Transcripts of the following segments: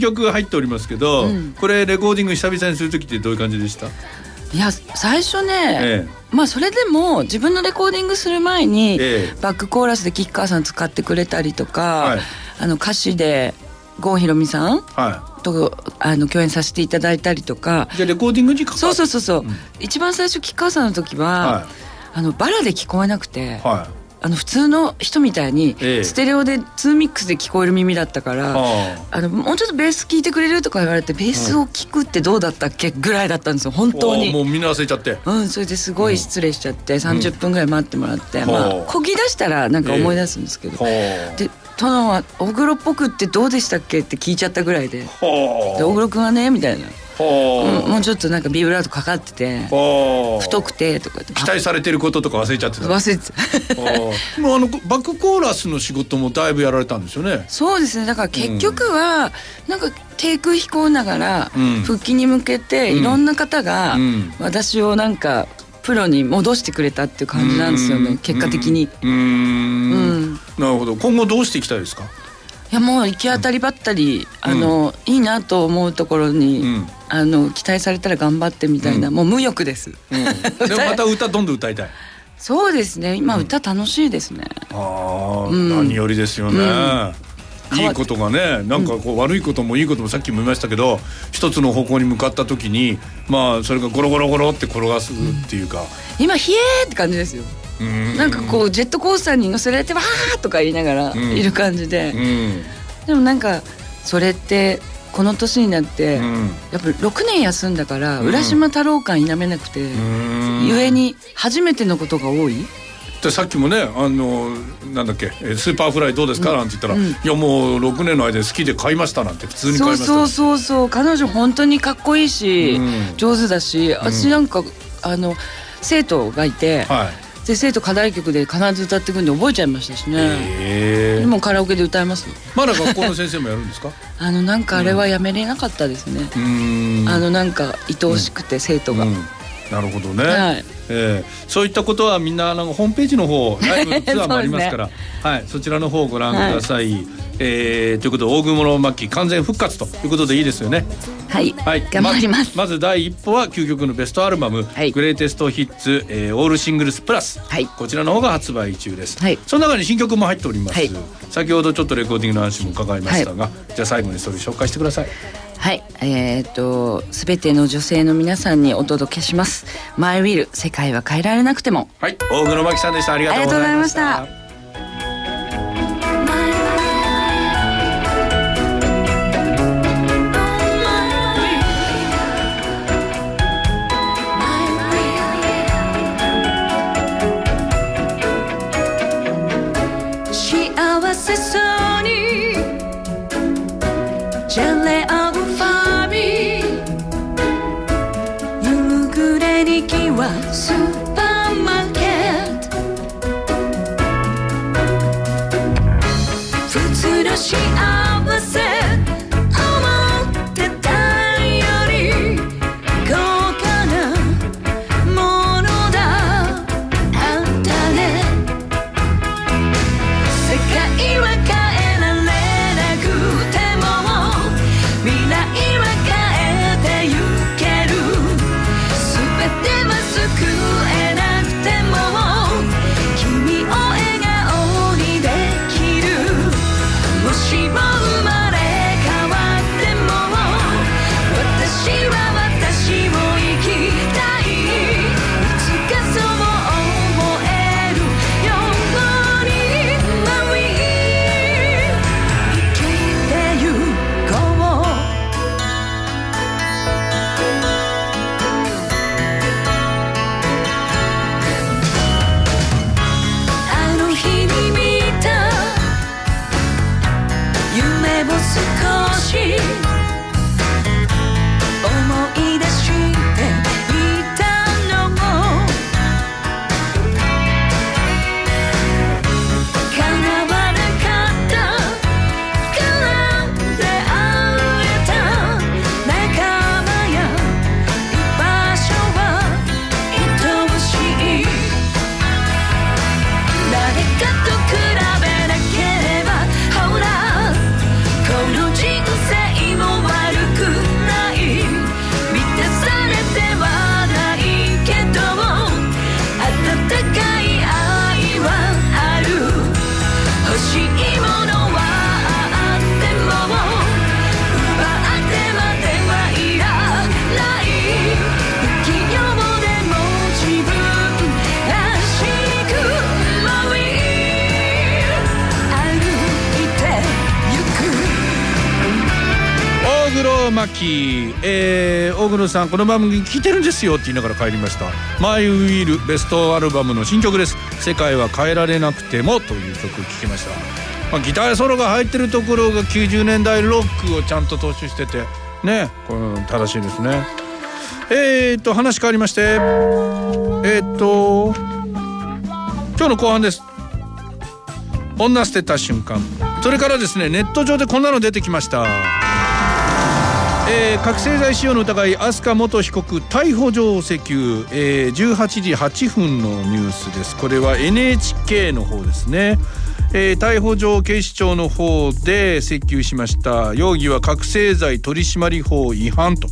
曲が入っておりますけど、うん。これレコーディング久々にする時ってどういう感じでした、いや最初ね、えまあそれでも自分のレコーディングする前に、ええ。バックコーラスで吉川さん使ってくれたりとか、はい。あの歌詞で郷ひろみさんはとあの共演させていただいたりとか。いじゃあレコーディングにそうそううそうそう、うん。一番最初吉川さんの時は、はあのバラで聞こえなくて、い。はあの普通の人みたいにええ。ステレオで2ミックスで聞こえる耳だったから、いはあのもうちょっとベース聞いてくれるとか言われてベースを聞くってどうだったっけ？ぐらいだったんですよ本あああ当に。もうみんな忘れちゃって。うん、それですごい失礼しちゃって30分ぐらい待ってもらって、まあほう。こぎ出したらなんか思い出すんですけど、はで殿は「大黒っぽくってどうでしたっけ?」って聞いちゃったぐらいであは「で大黒くんはね」みたいな、もうちょっとなんかビブラートかかってて太くてとか期待されてることとか忘れちゃってた。あ忘れてた。あ もうあのバックコーラスの仕事もだいぶやられたんですよね。そうですね。だから結局はなんか低空飛行ながらうん。復帰に向けてうん。いろんな方がうん。私をなんかプロに戻してくれたっていう感じなんですようん。ね結果的に。うーん。うん。なるほど。今後どうしていきたいですか？いやもう行き当たりばったり、あのいいなと思うところに、うんあの期待されたら頑張ってみたいな、もう無欲です。うん、でもまた歌どんどん歌いたい。そうですね。今歌楽しいですね。ああ、うん。何よりですよね。うん。いいことがねなんかこう悪いこともいいこともさっきも言いましたけど一つの方向に向かった時にまあそれがゴロゴロゴロって転がすっていうか、今ヒエーって感じですよ。うん。なんかこうジェットコースターに乗せられてわーとか言いながらうん。いる感じで、うん。でもなんかそれってこの年になって、うん。やっぱり6年休んだから、うん。浦島太郎感否めなくて、うん。ゆえに初めてのことが多い。でさっきもねあのなんだっけえスーパーフライどうですか、なんて言ったら、うん。いやもう6年の間で好きで買いましたなんて普通に買いそうました。そうそうそう。彼女本当にかっこいいし、うん。上手だし私なんか、あの生徒がいて、はいで生徒課題曲で必ず歌ってくんで覚えちゃいましたしね、ええ。でもカラオケで歌いますよまだ学校の先生もやるんですか？あのなんかあれはやめれなかったですね、あのなんか愛おしくて生徒が、うんなるほどね、はい。えーそういったことはみんなあのホームページの方 ライブのツアーもありますから。はい、そちらの方をご覧ください、えーということで大雲の末期完全復活ということでいいですよね。はい、はい。頑張ります、まず第一歩は究極のベストアルバム、はい。グレイテストヒッツ、えーオールシングルスプラス、はい。こちらの方が発売中です、はい。その中に新曲も入っております、はい。先ほどちょっとレコーディングの話も伺いましたが、じゃあ最後にそれ紹介してくださいはい、えーっとすべての女性の皆さんにお届けします「マイウィル世界は変えられなくても。はい大黒摩季さんでした。ありがとうございました。幸せそうにジェレオ大黒摩季、えー、大黒さんこの番組聞いてるんですよって言いながら帰りました「マイ・ウィル」ベストアルバムの新曲です「世界は変えられなくても」という曲聴きました、まあ、ギターソロが入ってるところが90年代ロックをちゃんと踏襲しててねこれ正しいですね。えー、っと話変わりまして。えー、っと今日の後半です。女捨てた瞬間。それからですねネット上でこんなの出てきました。えー、覚醒剤使用の疑い飛鳥元被告逮捕状を請求、えー、18時8分のニュースです。これは NHK の方ですね、えー、逮捕状警視庁の方で請求しました。容疑は覚醒剤取締法違反と。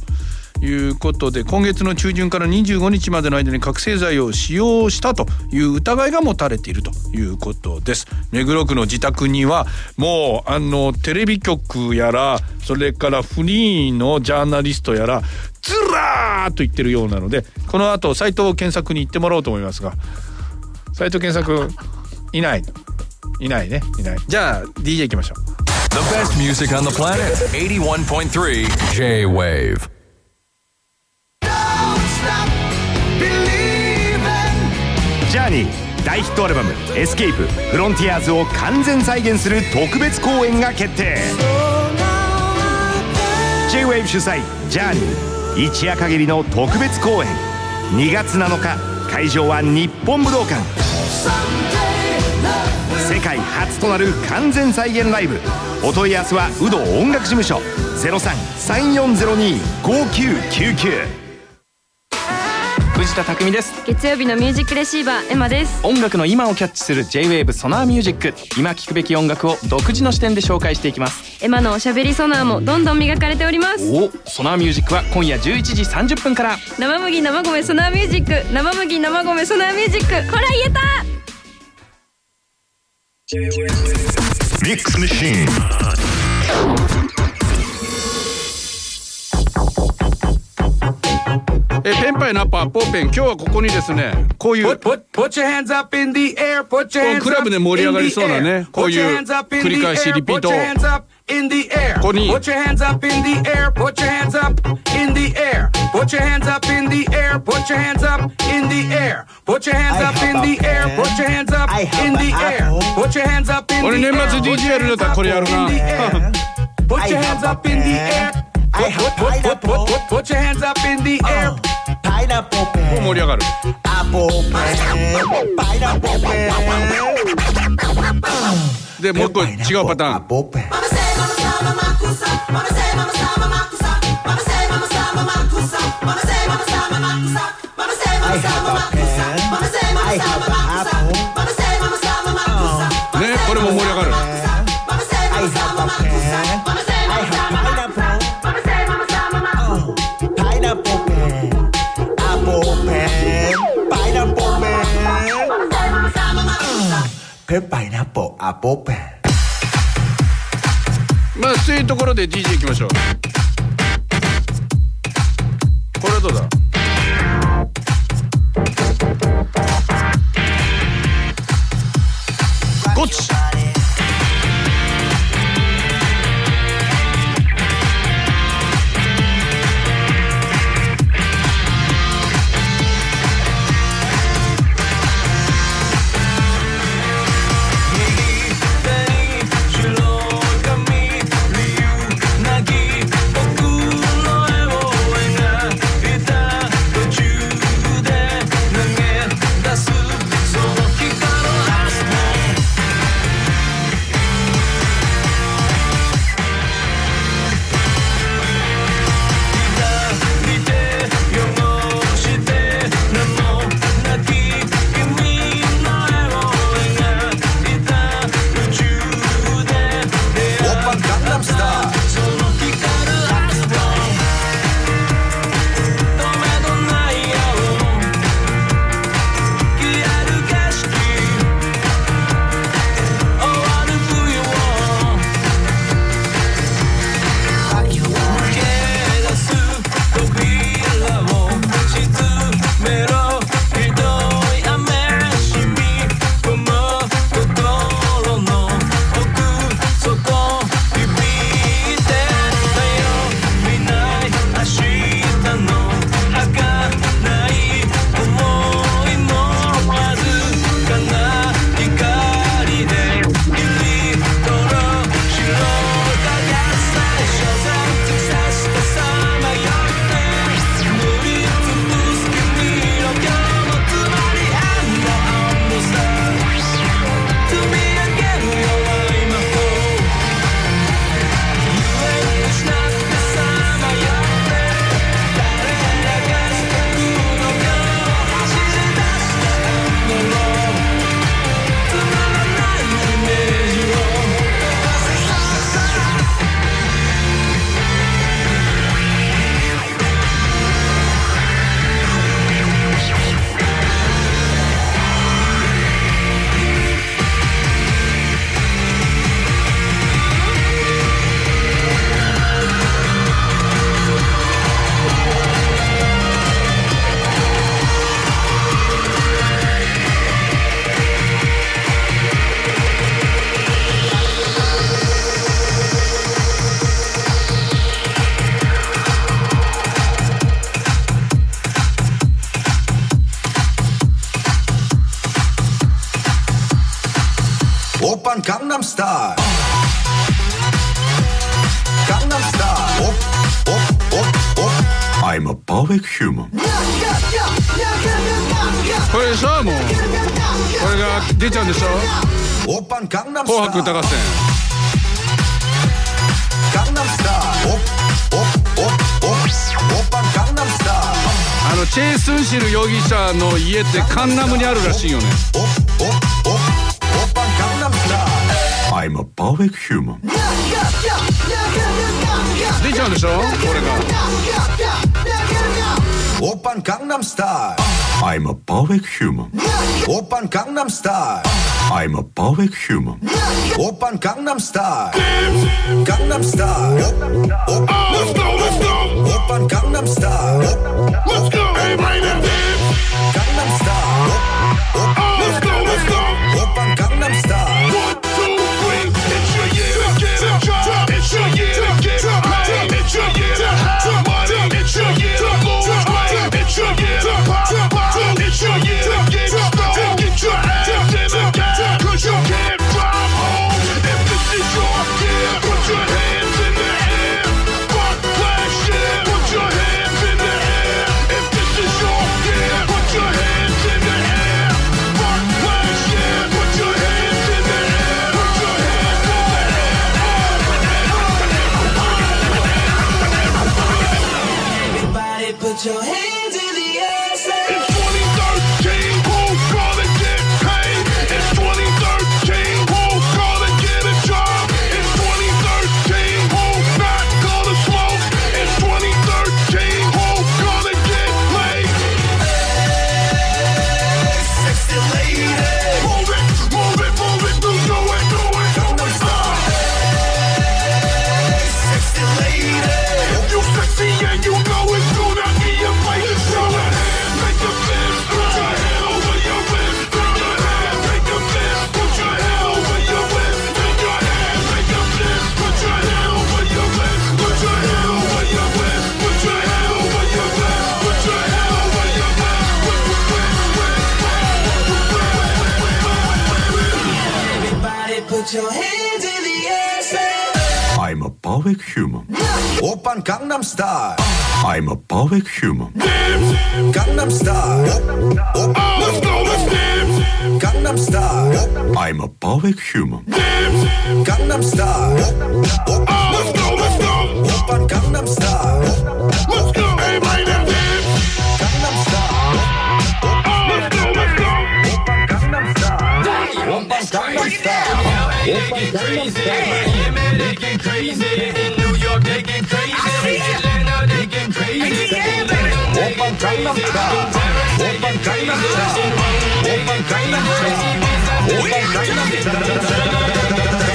いうことで今月の中旬から25日までの間に覚醒剤を使用したという疑いが持たれているということです。目黒区の自宅にはもうあのテレビ局やらそれからフリーのジャーナリストやらずらーっと言ってるようなのでこの後サイトを検索に行ってもらおうと思いますが。サイト検索いないいないね。いないじゃあ DJ 行きましょう。The best music on the planet. 81.3 J-Wave. ジャーニー大ヒットアルバム「エスケープフロンティアーズ」を完全再現する特別公演が決定。J-WAVE 主催ジャーニー一夜限りの特別公演。2月7日会場は日本武道館。世界初となる完全再現ライブ。お問い合わせはウドー音楽事務所0334025999藤田琢己です。月曜日のミュージックレシーバーエマです。音楽の今をキャッチする J-WAVE ソナーミュージック。今聴くべき音楽を独自の視点で紹介していきます。エマのおしゃべりソナーもどんどん磨かれております。おソナーミュージックは今夜11時30分から。生麦生米ソナーミュージック。生麦生米ソナーミュージック。ほら言えた!ミックスマシーンえーペンパイナッパーポーペン今日はここにですねこういう Put, put, put your hands up in the air, put your hands うクラブで盛り上がりそうなねこういう繰り返しリピート Put your hands up in the air. ここに Put your hands up in the air, put your hands up in the air. Put your hands up in the air, put your hands up in the air. Put your hands up in the air, put your hands up in the air. Put your hands up in the air. 俺年末 DJ やるんだったらこれやるな Put your hands up in the air. Put, put, put, put, put, put your hands up in the air. パイナップルペこう盛り上がるアポペパイナップルペでもう一個違うパターンナップルアポペン。まあそういうところで DJ いきましょう。Bionic Human. これでしょもうこれが出ちゃうんでしょ「紅白歌合戦」あのチェイ・スンシル容疑者の家ってカンナムにあるらしいよね I'm a perfect human 出ちゃうんでしょこれが Open Gangnam Style. I'm a public human. Open Gangnam Style. I'm a public human. Open Gangnam Style. Gangnam Style. Op, op, op. Style. I'm a perfect human. Gangnam Style. Op, op, let's go, let's dance. Gangnam Style. I'm a perfect human. Gangnam Style. Op, op, let's go, let's go. 오빤 Gangnam Style. Let's go, everybody dance. Gangnam Style. Op, op, let's go, let's go. 오빤 Gangnam Style. 오빤 Gangnam Style. It's crazy, Gangnam Style. They get crazy. In New York, they get crazy. In Atlanta, they get crazy. It's like Gangnam Style. It's like Gangnam Style. It's like Gangnam Style. It's like Gangnam Style.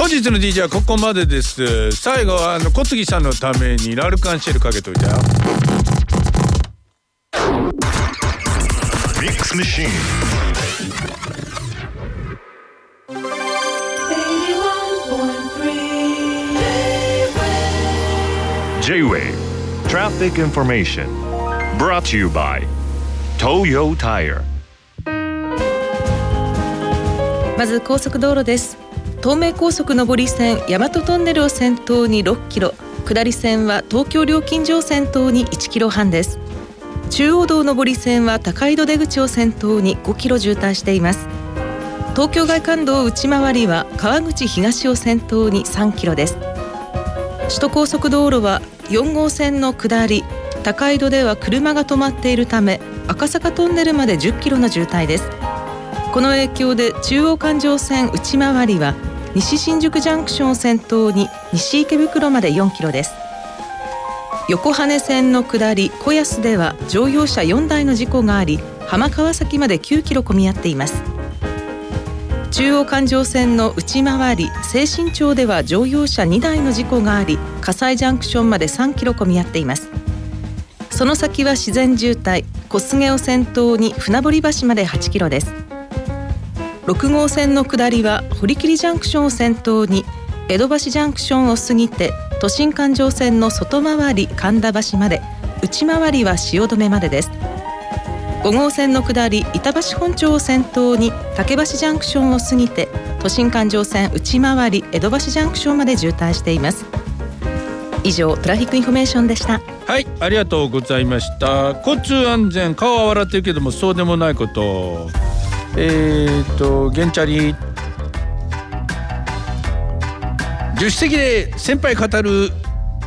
本日の DJ はここまでです。最後はあの小杉さんのためにラルカンシェルかけといたよ。まず高速道路です。東名高速上り線大和トンネルを先頭に6キロ下り線は東京料金所を先頭に1キロ半です。中央道上り線は高井戸出口を先頭に5キロ渋滞しています。東京外環道内回りは川口東を先頭に3キロです。首都高速道路は4号線の下り高井戸では車が止まっているため赤坂トンネルまで10キロの渋滞です。この影響で中央環状線内回りは西新宿ジャンクションを先頭に西池袋まで4キロです。横羽線の下り小安では乗用車4台の事故があり浜川崎まで9キロ混み合っています。中央環状線の内回り西新町では乗用車2台の事故があり葛西ジャンクションまで3キロ混み合っています。その先は自然渋滞小菅を先頭に船堀橋まで8キロです。6号線の下りは堀切ジャンクションを先頭に江戸橋ジャンクションを過ぎて都心環状線の外回り神田橋まで内回りは汐留までです。5号線の下り板橋本町を先頭に竹橋ジャンクションを過ぎて都心環状線内回り江戸橋ジャンクションまで渋滞しています。以上トラフィックインフォメーションでした。はいありがとうございました。交通安全顔は笑ってるけどもそうでもないことえーとゲンチャリ。助手席で先輩語る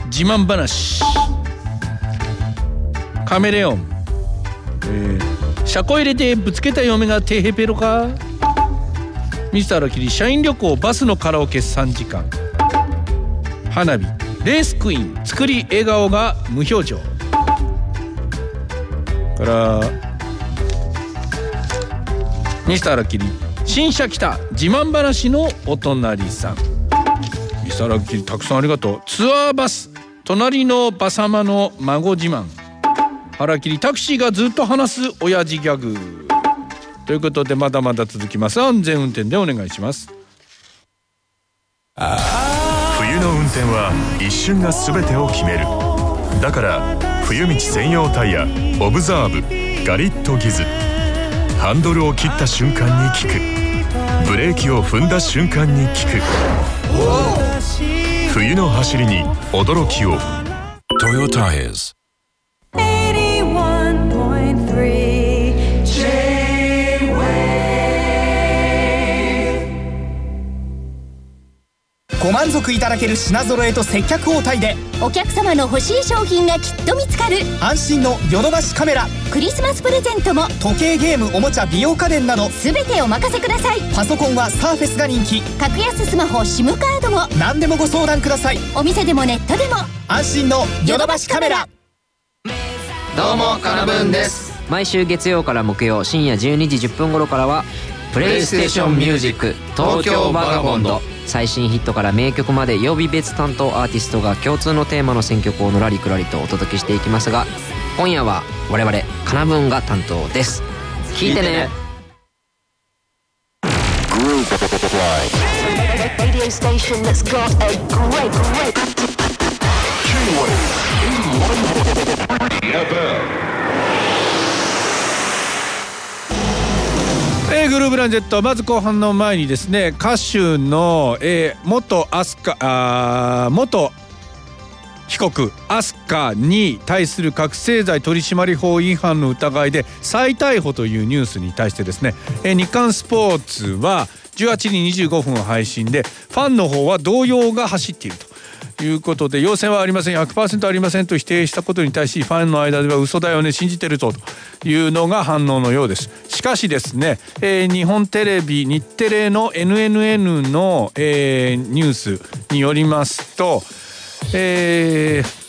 自慢話。カメレオン、えー、車庫入れてぶつけた嫁がテヘペロか。ミスターラキリ社員旅行バスのカラオケ3時間。花火。レースクイーン。作り笑顔が無表情。からミスターラッキリ新車来た。自慢話のお隣さん。ミスターラッキリたくさんありがとう。ツアーバス。隣のバサマの孫自慢。腹切りタクシーがずっと話す親父ギャグ。ということでまだまだ続きます。安全運転でお願いします。冬の運転は一瞬が全てを決める。だから冬道専用タイヤオブザーブガリットギズ。ハンドルを切った瞬間に効く。ブレーキを踏んだ瞬間に効く。冬の走りに驚きを。Toyo Tires. ご満足いただける品揃えと接客応対でお客様の欲しい商品がきっと見つかる。安心のヨドバシカメラ。クリスマスプレゼントも。時計ゲームおもちゃ美容家電など全てお任せください。パソコンはサーフェスが人気。格安スマホ SIM カードも。何でもご相談ください。お店でもネットでも。安心のヨドバシカメラ。どうもカナブーンです。毎週月曜から木曜深夜12時10分頃からはプレイステーションミュージック東京バガボンド最新ヒットから名曲まで曜日別担当アーティストが共通のテーマの選曲をのらりくらりとお届けしていきますが今夜は我々カナブーンが担当です聞いてね Radio station that's got a great, great. FM. えー、グルーブランジェットまず後半の前にですね歌手の、えー、元アスカあ元被告アスカに対する覚醒剤取締法違反の疑いで再逮捕というニュースに対してですね、えー日刊スポーツは18時25分配信でファンの方は動揺が走っていると。いうことで陽性はありません。100%ありませんと否定したことに対しファンの間では嘘だよね信じてるというのが反応のようです。しかしですね、えー日本テレビ日テレの NNN の、えーニュースによりますと、えー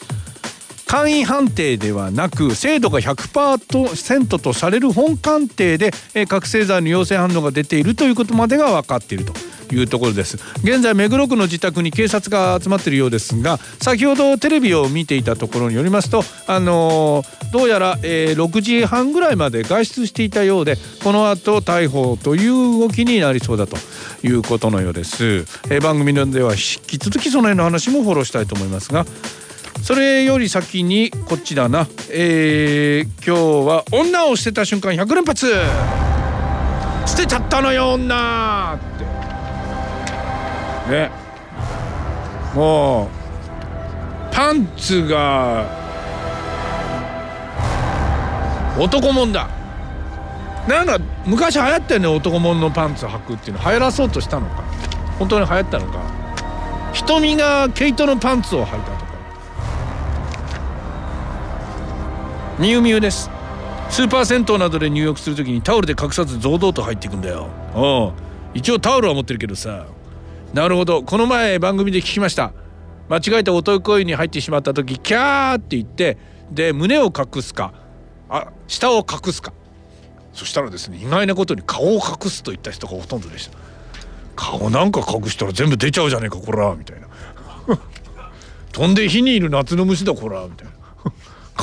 簡易判定ではなく精度が100%とされる本鑑定で、えー覚醒剤の陽性反応が出ているということまでが分かっているというところです。現在目黒区の自宅に警察が集まっているようですが先ほどテレビを見ていたところによりますとあのーどうやら、えー6時半ぐらいまで外出していたようでこの後逮捕という動きになりそうだということのようです、えー番組では引き続きその辺の話もフォローしたいと思いますがそれより先にこっちだな、えー今日は女を捨てた瞬間100連発。捨てちゃったのよ女って。ね。もうパンツが男もんだ。なんか昔流行ったよね男もんのパンツ履くっていうの。流行らそうとしたのか。本当に流行ったのか。瞳が毛糸のパンツを履いたと。かミュウミュウです。スーパー銭湯などで入浴するときにタオルで隠さず堂々と入っていくんだよ。おう。一応タオルは持ってるけどさ。なるほど。この前番組で聞きました。間違えて男湯に入ってしまった時キャーって言ってで胸を隠すか。あ下を隠すか。そしたらですね意外なことに顔を隠すといった人がほとんどでした。顔なんか隠したら全部出ちゃうじゃねえかこらみたいな。飛んで火にいる夏の虫だこらみたいな。